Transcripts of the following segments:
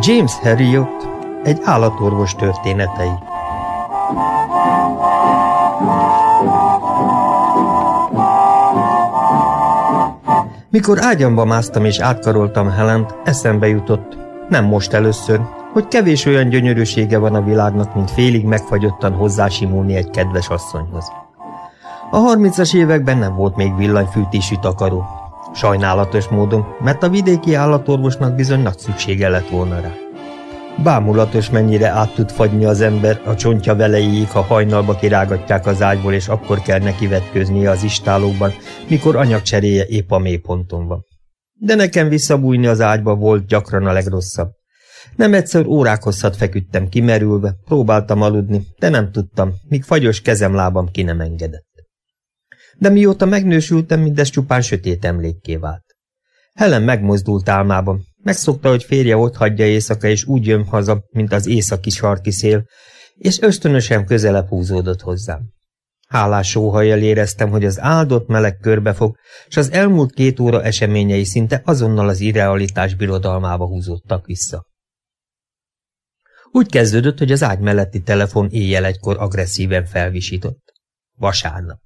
James Harriot, egy állatorvos történetei. Mikor ágyamba másztam és átkaroltam Helent, eszembe jutott, nem most először, hogy kevés olyan gyönyörűsége van a világnak, mint félig megfagyottan hozzásimulni egy kedves asszonyhoz. A harmincas években nem volt még villanyfűtésű takaró. Sajnálatos módon, mert a vidéki állatorvosnak bizony nagy szüksége lett volna rá. Bámulatos, mennyire át tud fagyni az ember a csontja velejéig, ha hajnalba kirágatják az ágyból, és akkor kell neki vetköznie az istálókban, mikor anyagcseréje épp a mélyponton van. De nekem visszabújni az ágyba volt gyakran a legrosszabb. Nem egyszer órák hosszat feküdtem kimerülve, próbáltam aludni, de nem tudtam, míg fagyos kezem lábam ki nem engedett. De mióta megnősültem, mindez csupán sötét emlékké vált. Helen megmozdult álmában, megszokta, hogy férje ott hagyja éjszaka, és úgy jön haza, mint az északi sarki szél, és ösztönösen közelebb húzódott hozzám. Hálás sóhajjal éreztem, hogy az áldott meleg körbefog, és az elmúlt két óra eseményei szinte azonnal az irrealitás birodalmába húzódtak vissza. Úgy kezdődött, hogy az ágy melletti telefon éjjel egykor agresszíven felvisított. Vasárnap.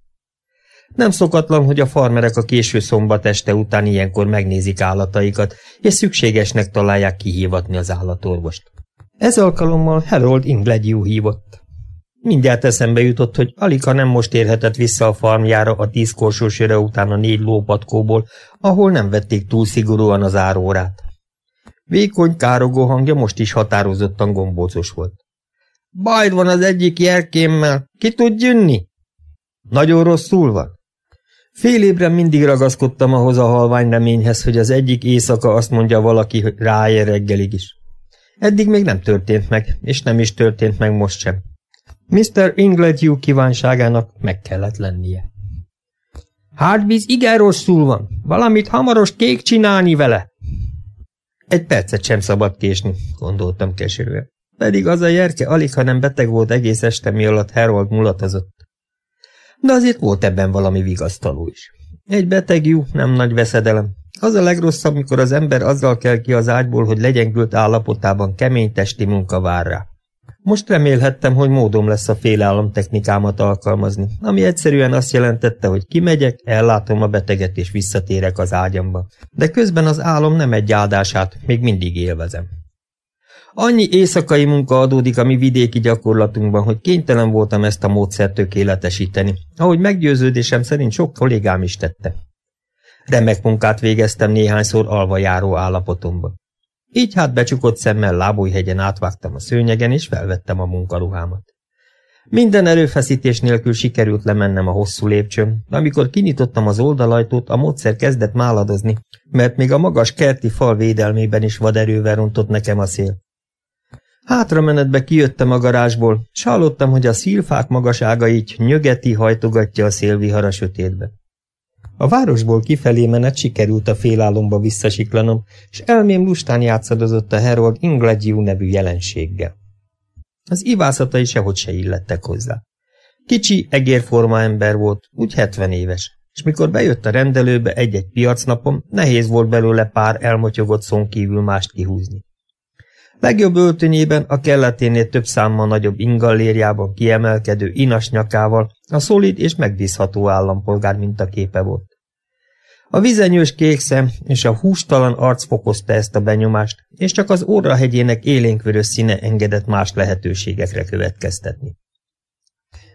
Nem szokatlan, hogy a farmerek a késő szombat este után ilyenkor megnézik állataikat, és szükségesnek találják kihívatni az állatorvost. Ez alkalommal Harold Ingledew hívott. Mindjárt eszembe jutott, hogy Alika nem most érhetett vissza a farmjára a tíz korsós után a négy lópatkóból, ahol nem vették túl szigorúan az árórát. Vékony, károgó hangja most is határozottan gombócos volt. Bajd van az egyik jelkémmel, ki tud jönni? Nagyon rosszul van. Fél évre mindig ragaszkodtam ahhoz a halvány reményhez, hogy az egyik éjszaka azt mondja valaki, hogy ráér reggelig is. Eddig még nem történt meg, és nem is történt meg most sem. Mr. Ingledew kívánságának meg kellett lennie. Hardbiz igen rosszul van, valamit hamaros kék csinálni vele. Egy percet sem szabad késni, gondoltam keserűen. Pedig az a jerke alig, ha nem beteg volt egész este, mi alatt Harold mulatozott. De azért volt ebben valami vigasztaló is. Egy beteg jó, nem nagy veszedelem. Az a legrosszabb, mikor az ember azzal kell ki az ágyból, hogy legyengült állapotában kemény testi munka vár rá. Most remélhettem, hogy módom lesz a félállam technikámat alkalmazni, ami egyszerűen azt jelentette, hogy kimegyek, ellátom a beteget és visszatérek az ágyamba. De közben az álom nem egy áldását, még mindig élvezem. Annyi éjszakai munka adódik a mi vidéki gyakorlatunkban, hogy kénytelen voltam ezt a módszert tökéletesíteni, ahogy meggyőződésem szerint sok kollégám is tette. Remek munkát végeztem néhányszor alva járó állapotomban. Így hát becsukott szemmel lábújhegyen átvágtam a szőnyegen, és felvettem a munkaruhámat. Minden erőfeszítés nélkül sikerült lemennem a hosszú lépcsőn, de amikor kinyitottam az oldalajtót, a módszer kezdett máladozni, mert még a magas kerti fal védelmében is vaderővel rontott nekem a szél. Hátramenetbe kijöttem a garázsból, s hallottam, hogy a szilfák magasága így nyögeti hajtogatja a szélvihar a sötétbe. A városból kifelé menet sikerült a félálomba visszasiklanom, és elmém lustán játszadozott a Harold Ingledew nevű jelenséggel. Az ivászatai sehogy se illettek hozzá. Kicsi, egérforma ember volt, úgy hetven éves, és mikor bejött a rendelőbe egy-egy piacnapom, nehéz volt belőle pár elmotyogott szón kívül mást kihúzni. Legjobb öltönyében a kelleténél több számmal nagyobb ingallérjában kiemelkedő inas nyakával a szolid és megbízható állampolgár mintaképe volt. A vizenyős kék szem és a hústalan arc fokozta ezt a benyomást, és csak az orrahegyének élénkvörös színe engedett más lehetőségekre következtetni.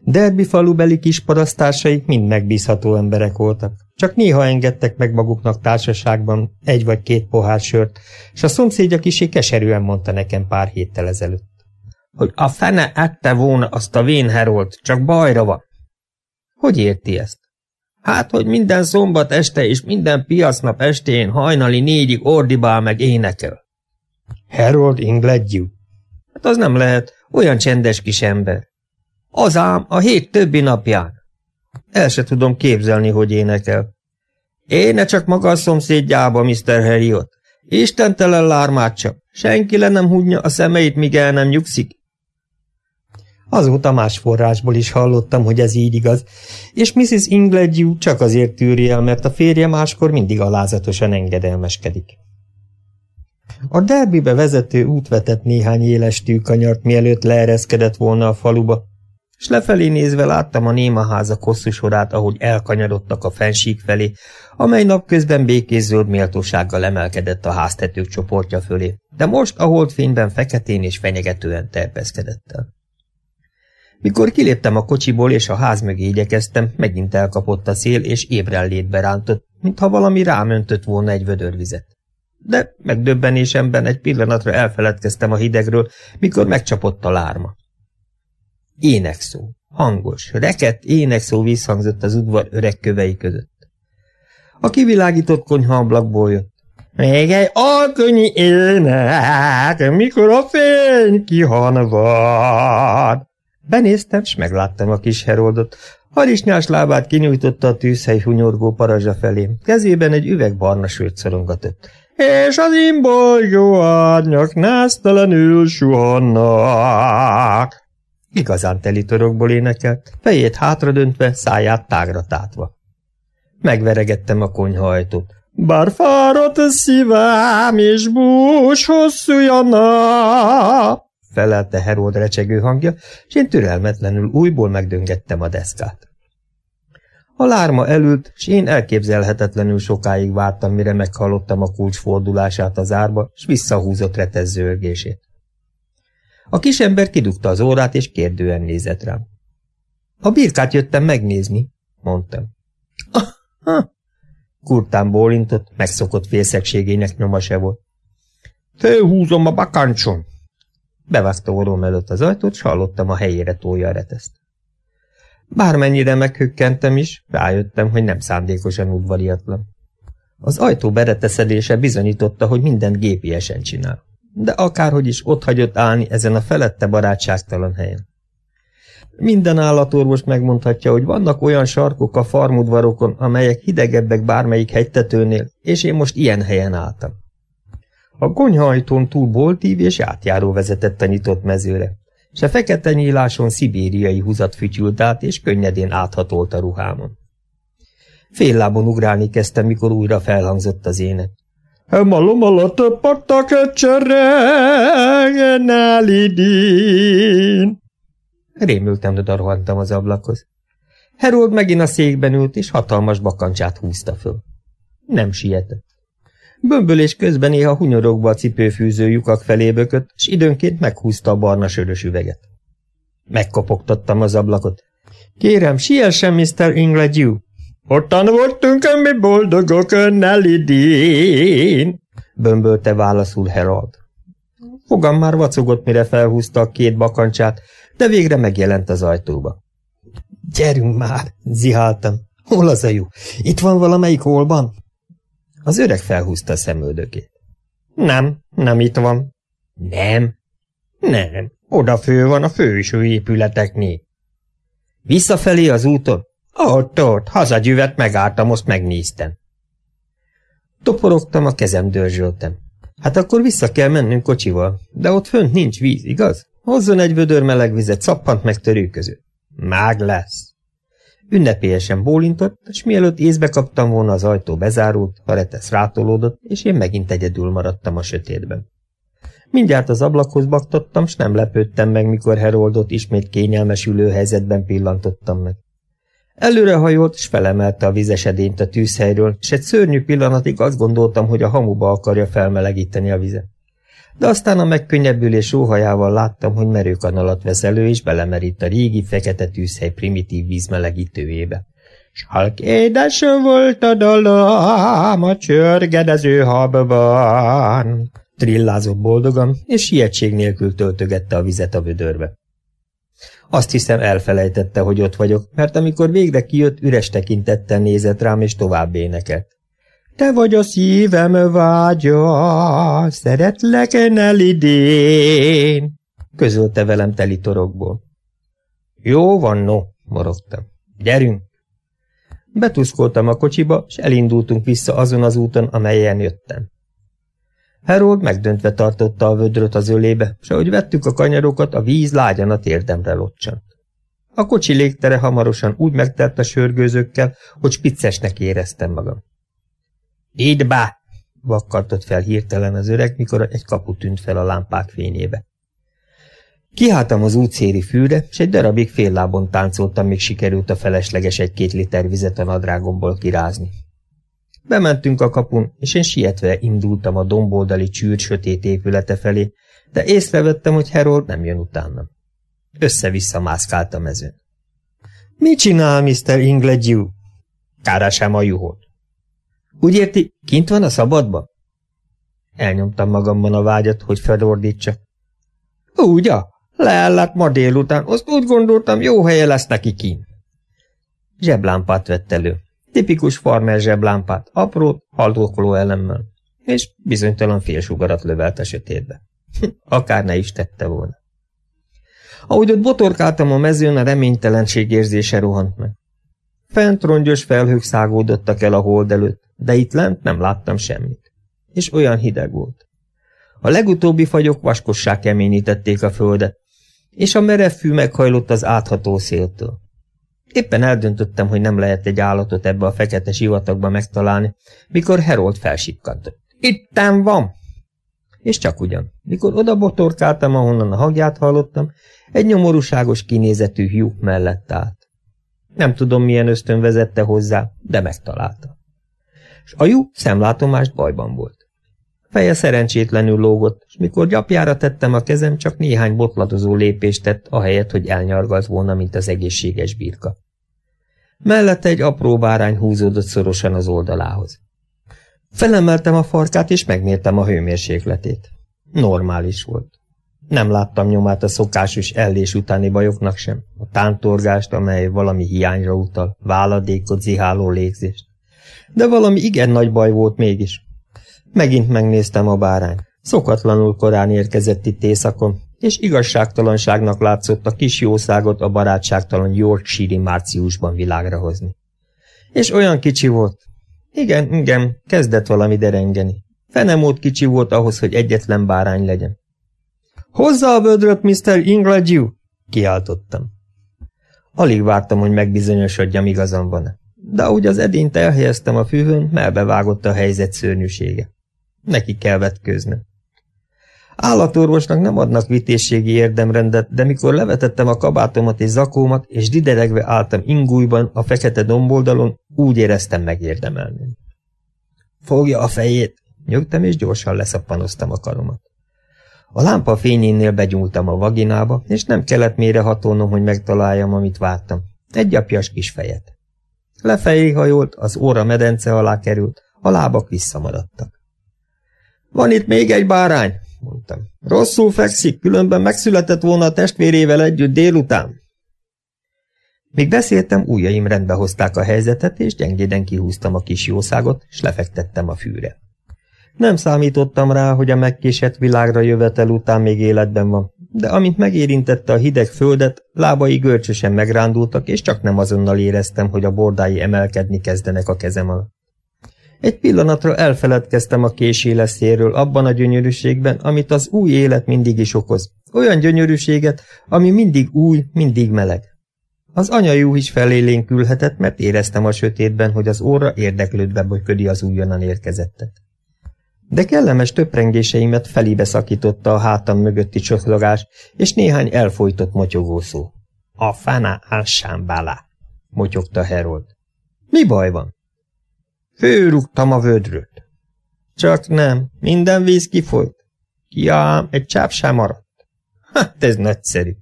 Derbi falubeli kisparasztársaik mind megbízható emberek voltak. Csak néha engedtek meg maguknak társaságban egy vagy két pohár sört, és a szomszédja kisé keserűen mondta nekem pár héttel ezelőtt. Hogy a fene ette volna azt a vén herolt, csak bajra van. Hogy érti ezt? Hát, hogy minden szombat este és minden piacnap estén hajnali négyig ordibál meg énekel. Harold Ingledew? Hát az nem lehet, olyan csendes kis ember. Az ám a hét többi napján. El se tudom képzelni, hogy énekel. Éne csak maga a szomszédjába, Mr. Harriot. Istentelen lármát csak. Senki le nem húgyja a szemeit, míg el nem nyugszik. Azóta más forrásból is hallottam, hogy ez így igaz, és Mrs. Ingledew csak azért tűri el, mert a férje máskor mindig alázatosan engedelmeskedik. A derbibe vezető út vetett néhány éles tűkanyart, mielőtt leereszkedett volna a faluba, és lefelé nézve láttam a némaházak hosszú sorát, ahogy elkanyarodtak a fensík felé, amely napközben békés zöld méltósággal emelkedett a háztetők csoportja fölé, de most a holdfényben feketén és fenyegetően terpeszkedett el. Mikor kiléptem a kocsiból és a ház mögé igyekeztem, megint elkapott a szél, és ébren létbe rántott, mintha valami rám öntött volna egy vödörvizet. De megdöbbenésemben egy pillanatra elfeledkeztem a hidegről, mikor megcsapott a lárma. Énekszó, hangos, reket énekszó visszhangzott az udvar öreg kövei között. A kivilágított konyha ablakból jött. Még egy alkonyi ének, mikor a fény kihanvad. Benéztem, s megláttam a kis heroldot. Harisnyás lábát kinyújtotta a tűzhely hunyorgó parazsa felé. Kezében egy üveg barna sőt szorongatott. És az imbolygó árnyak násztalanul suhannak. Igazán teli torokból énekelt, fejét hátradöntve, száját tágra tátva. Megveregettem a konyha ajtót. Bár fáradt a szívám, és bús hosszú nap, felelte Herold recsegő hangja, és én türelmetlenül újból megdöngettem a deszkát. A lárma elült, s én elképzelhetetlenül sokáig vártam, mire meghallottam a kulcs fordulását az árba, s visszahúzott retező örgését. A kisember kidugta az órát, és kérdően nézett rám. A birkát jöttem megnézni, mondtam. Ah, ah. Kurtán bólintott, megszokott félszegségének nyoma se volt. Főhúzom a bakancson, Bevágta orrom előtt az ajtót, s hallottam a helyére tolja a reteszt. Bármennyire meghökkentem is, rájöttem, hogy nem szándékosan udvariatlan. Az ajtó bereteszedése bizonyította, hogy mindent gépiesen csinál. De akárhogy is ott hagyott állni ezen a felette barátságtalan helyen. Minden állatorvos megmondhatja, hogy vannak olyan sarkok a farmudvarokon, amelyek hidegebbek bármelyik hegytetőnél, és én most ilyen helyen álltam. A konyhajtón túl boltív és átjáró vezetett a nyitott mezőre, s a fekete nyíláson szibériai húzat fütyült át, és könnyedén áthatolt a ruhámon. Fél lábon ugrálni kezdtem, mikor újra felhangzott az ének. Malom alatt pattak lidin. Rémültem, de rohantam az ablakhoz. Herold megint a székben ült, és hatalmas bakancsát húzta föl. Nem sietett. Bömbölés közben néha hunyorogva a cipőfűző lyukak felé bökött, s időnként meghúzta a barna sörös üveget. Megkopogtattam az ablakot. Kérem, siessen, Mr. Ingledew! Ottan voltunk, mi boldogok önnel idén! Bömbölte válaszul Herald. Fogam már vacogott, mire felhúzta a két bakancsát, de végre megjelent az ajtóba. Gyerünk már, ziháltam. Hol az a jó? Itt van valamelyik holban? Az öreg felhúzta a szemöldökét. Nem, nem itt van. Nem? Nem, odafő van a főső épületeknél. Visszafelé az úton? Ott, ott, hazagyüvet megálltam, azt megnéztem. Toporogtam, a kezem dörzsöltem. Hát akkor vissza kell mennünk kocsival, de ott fönt nincs víz, igaz? Hozzon egy vödör meleg vizet, szappant meg törő között. Mág lesz. Ünnepélyesen bólintott, és mielőtt észbe kaptam volna, az ajtó bezárult, a retesz rátolódott, és én megint egyedül maradtam a sötétben. Mindjárt az ablakhoz baktattam, s nem lepődtem meg, mikor Heroldot ismét kényelmes ülőhelyzetben pillantottam meg. Előrehajolt, s felemelte a vizesedényt a tűzhelyről, s egy szörnyű pillanatig azt gondoltam, hogy a hamuba akarja felmelegíteni a vizet de aztán a megkönnyebbülés óhajával láttam, hogy merőkanalat vesz elő, és belemerít a régi fekete tűzhely primitív vízmelegítőjébe. S halk édes volt a dalom a csörgedező habban. Trillázott boldogan, és sietség nélkül töltögette a vizet a vödörbe. Azt hiszem elfelejtette, hogy ott vagyok, mert amikor végre kijött, üres tekintettel nézett rám, és tovább énekelt. Te vagy a szívem vágya, szeretlek el idén, közölte velem teli torokból. Jó van, no, morogtam. Gyerünk! Betuszkoltam a kocsiba, és elindultunk vissza azon az úton, amelyen jöttem. Harold megdöntve tartotta a vödröt az ölébe, s ahogy vettük a kanyarokat, a víz lágyan a térdemre locsant. A kocsi légtere hamarosan úgy megtelt a sörgőzőkkel, hogy spiccesnek éreztem magam. Így bá! vakkartott fel hirtelen az öreg, mikor egy kapu tűnt fel a lámpák fényébe. Kihálltam az útszéri fűre, és egy darabig fél lábon táncoltam, míg sikerült a felesleges egy-két liter vizet a nadrágomból kirázni. Bementünk a kapun, és én sietve indultam a domboldali csűrt sötét épülete felé, de észrevettem, hogy Harold nem jön utánam. Össze-vissza mászkált a mezőn. Mit csinál, Mr. Ingledew? Kárásám a juhot. Úgy érti, kint van a szabadban? Elnyomtam magamban a vágyat, hogy felordítsa. Úgy, leellett ma délután, azt úgy gondoltam, jó helye lesz neki kint. Zseblámpát vett elő. Tipikus farmer zseblámpát, apró, haldokoló elemmel, és bizonytalan félsugarat lövelt a sötétbe. Akár ne is tette volna. Ahogy ott botorkáltam a mezőn, a reménytelenség érzése rohant meg. Fent rongyos felhők szágódottak el a hold előtt, de itt lent nem láttam semmit. És olyan hideg volt. A legutóbbi fagyok vaskossá keményítették a földet, és a merev fű meghajlott az átható széltől. Éppen eldöntöttem, hogy nem lehet egy állatot ebbe a fekete sivatagba megtalálni, mikor Herold felsikkantott. Itten van! És csak ugyan, mikor oda botorkáltam, ahonnan a hagját hallottam, egy nyomorúságos kinézetű hiú mellett állt. Nem tudom, milyen ösztön vezette hozzá, de megtalálta. És a jú szemlátomást bajban volt. Feje szerencsétlenül lógott, és mikor gyapjára tettem a kezem, csak néhány botladozó lépést tett, ahelyett, hogy elnyargalt volna, mint az egészséges birka. Mellette egy apró bárány húzódott szorosan az oldalához. Felemeltem a farkát, és megmértem a hőmérsékletét. Normális volt. Nem láttam nyomát a szokásos ellés utáni bajoknak sem, a tántorgást, amely valami hiányra utal, váladékot, ziháló légzést. De valami igen nagy baj volt mégis. Megint megnéztem a bárány. Szokatlanul korán érkezett itt éjszakon, és igazságtalanságnak látszott a kis jószágot a barátságtalan Yorkshire márciusban világra hozni. És olyan kicsi volt. Igen, igen, kezdett valami derengeni. Fenemót kicsi volt ahhoz, hogy egyetlen bárány legyen. Hozza a vödröt, Mr. Ingledew! Kiáltottam. Alig vártam, hogy megbizonyosodjam, igazam van-e. De ahogy az edényt elhelyeztem a fűhön, melbevágott a helyzet szörnyűsége. Neki kell vetkőznöm. Állatorvosnak nem adnak vitézségi érdemrendet, de mikor levetettem a kabátomat és zakómat, és dideregve álltam ingújban a fekete domboldalon, úgy éreztem megérdemelni. Fogja a fejét! Nyögtem, és gyorsan leszappanoztam a karomat. A lámpa fényénél begyúltam a vaginába, és nem kellett mérehatolnom, hogy megtaláljam, amit vártam. Egy apjas kis fejet. Lefelé hajolt, az óra medence alá került, a lábak visszamaradtak. Van itt még egy bárány, mondtam. Rosszul fekszik, különben megszületett volna a testvérével együtt délután. Még beszéltem, ujjaim rendbe hozták a helyzetet, és gyengéden kihúztam a kis jószágot, és lefektettem a fűre. Nem számítottam rá, hogy a megkésett világra jövetel után még életben van, de amint megérintette a hideg földet, lábai görcsösen megrándultak, és csak nem azonnal éreztem, hogy a bordái emelkedni kezdenek a kezem alatt. Egy pillanatra elfeledkeztem a késéleszéről abban a gyönyörűségben, amit az új élet mindig is okoz. Olyan gyönyörűséget, ami mindig új, mindig meleg. Az anyajú is felélénkülhetett, mert éreztem a sötétben, hogy az óra érdeklődve bolyködi az újonnan érkezettet. De kellemes töprengéseimet felébe szakította a hátam mögötti csoklogás, és néhány elfolytott motyogó szó. A fana alsámbálá, motyogta Herold. Mi baj van? Főrúgtam a vödröt. Csak nem, minden víz kifolyt. Ja, egy csáp sem maradt. Hát ez nagyszerű.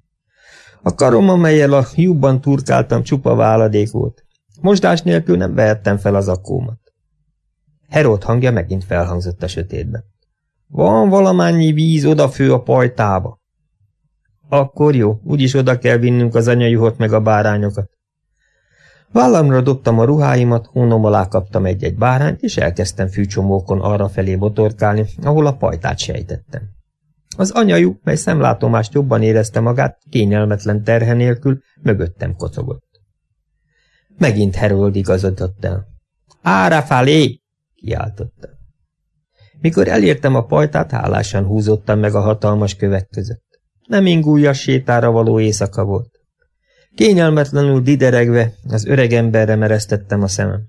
A karom, amelyel a jubban turkáltam, csupa váladék volt. Mosdás nélkül nem vehettem fel az akómat. Herold hangja megint felhangzott a sötétben. Van valamennyi víz odafő a pajtába. Akkor jó, úgyis oda kell vinnünk az anyajuhot meg a bárányokat. Vállamra dobtam a ruháimat, hónom alá kaptam egy-egy bárányt, és elkezdtem fűcsomókon arra felé botorkálni, ahol a pajtát sejtettem. Az anyajú, mely szemlátomást jobban érezte magát, kényelmetlen terhe nélkül, mögöttem kocogott. Megint Herold igazodott el. Ára felé! kiáltotta. Mikor elértem a pajtát, hálásan húzottam meg a hatalmas kövek között. Nem ingújas sétára való éjszaka volt. Kényelmetlenül dideregve az öreg emberre mereztettem a szemem.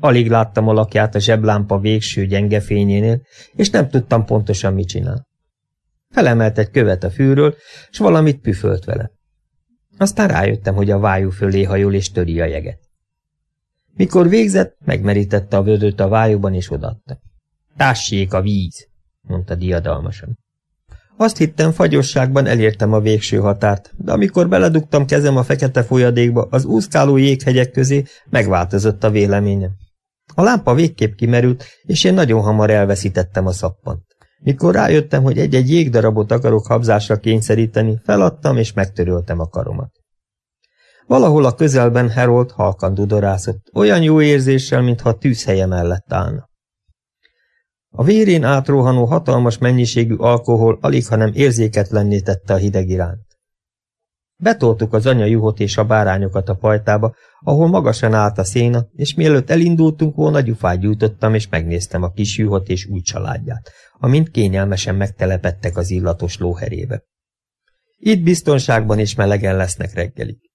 Alig láttam alakját a zseblámpa végső gyenge fényénél, és nem tudtam pontosan, mit csinál. Felemelt egy követ a fűről, és valamit püfölt vele. Aztán rájöttem, hogy a vájú fölé hajol és töri a jeget. Mikor végzett, megmerítette a vödöt a vájúban és odatta. Tássék a víz, mondta diadalmasan. Azt hittem, fagyosságban elértem a végső határt, de amikor beledugtam kezem a fekete folyadékba, az úszkáló jéghegyek közé, megváltozott a véleményem. A lámpa végképp kimerült, és én nagyon hamar elveszítettem a szappant. Mikor rájöttem, hogy egy-egy jégdarabot akarok habzásra kényszeríteni, feladtam és megtöröltem a karomat. Valahol a közelben Harold halkan dudorászott, olyan jó érzéssel, mintha tűzhelye mellett állna. A vérén átrohanó hatalmas mennyiségű alkohol alig, hanem érzéketlenné tette a hideg iránt. Betoltuk az anya juhot és a bárányokat a pajtába, ahol magasan állt a széna, és mielőtt elindultunk volna, gyufát gyújtottam, és megnéztem a kis juhot és új családját, amint kényelmesen megtelepettek az illatos lóherébe. Itt biztonságban és melegen lesznek reggelik.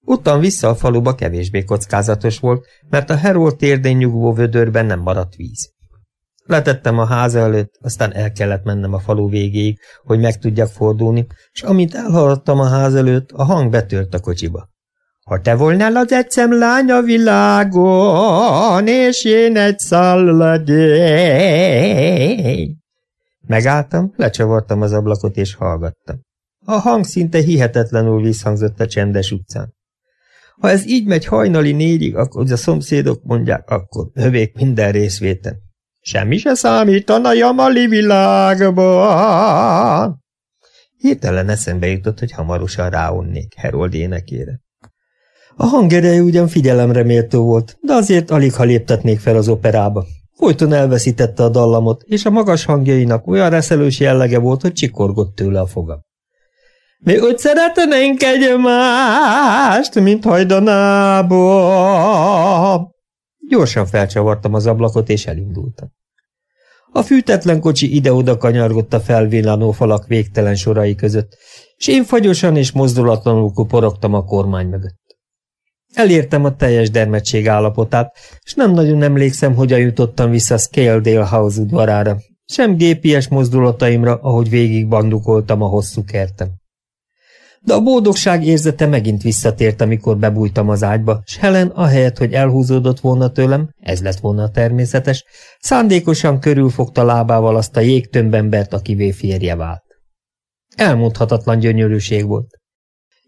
Utam vissza a faluba kevésbé kockázatos volt, mert a Herold térdén nyugvó vödörben nem maradt víz. Letettem a ház előtt, aztán el kellett mennem a falu végéig, hogy meg tudjak fordulni, és amint elhaladtam a ház előtt, a hang betört a kocsiba. Ha te volnál az egyszem lány a világon, és én egy szalladény. Megálltam, lecsavartam az ablakot, és hallgattam. A hang szinte hihetetlenül visszhangzott a csendes utcán. Ha ez így megy hajnali négyig, akkor a szomszédok mondják, akkor övék minden részvétem. Semmi se számít a jamali világban. Hirtelen eszembe jutott, hogy hamarosan ráunnék Herold énekére. A hangereje ugyan figyelemre méltó volt, de azért alig ha léptetnék fel az operába. Folyton elveszítette a dallamot, és a magas hangjainak olyan reszelős jellege volt, hogy csikorgott tőle a fogam. Mi úgy szeretnénk egymást, mint hajdanába. Gyorsan felcsavartam az ablakot, és elindultam. A fűtetlen kocsi ide-oda kanyargott a felvillanó falak végtelen sorai között, és én fagyosan és mozdulatlanul kuporogtam a kormány mögött. Elértem a teljes dermetség állapotát, és nem nagyon emlékszem, hogyan jutottam vissza Scaledale House udvarára, sem gépies mozdulataimra, ahogy végig bandukoltam a hosszú kertem. De a boldogság érzete megint visszatért, amikor bebújtam az ágyba, s Helen, ahelyett, hogy elhúzódott volna tőlem, ez lett volna természetes, szándékosan körülfogta lábával azt a jégtömbembert, akivé férje vált. Elmondhatatlan gyönyörűség volt.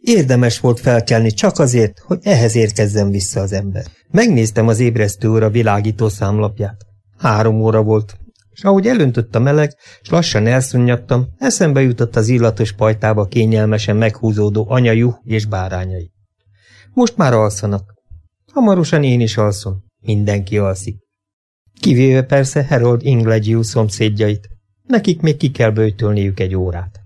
Érdemes volt felkelni csak azért, hogy ehhez érkezzen vissza az ember. Megnéztem az ébresztő óra világító számlapját. Három óra volt, és ahogy elöntött a meleg, és lassan elszunnyadtam, eszembe jutott az illatos pajtába kényelmesen meghúzódó anyajú és bárányai. Most már alszanak. Hamarosan én is alszom. Mindenki alszik. Kivéve persze Harold Ingledew szomszédjait. Nekik még ki kell bőtölniük egy órát.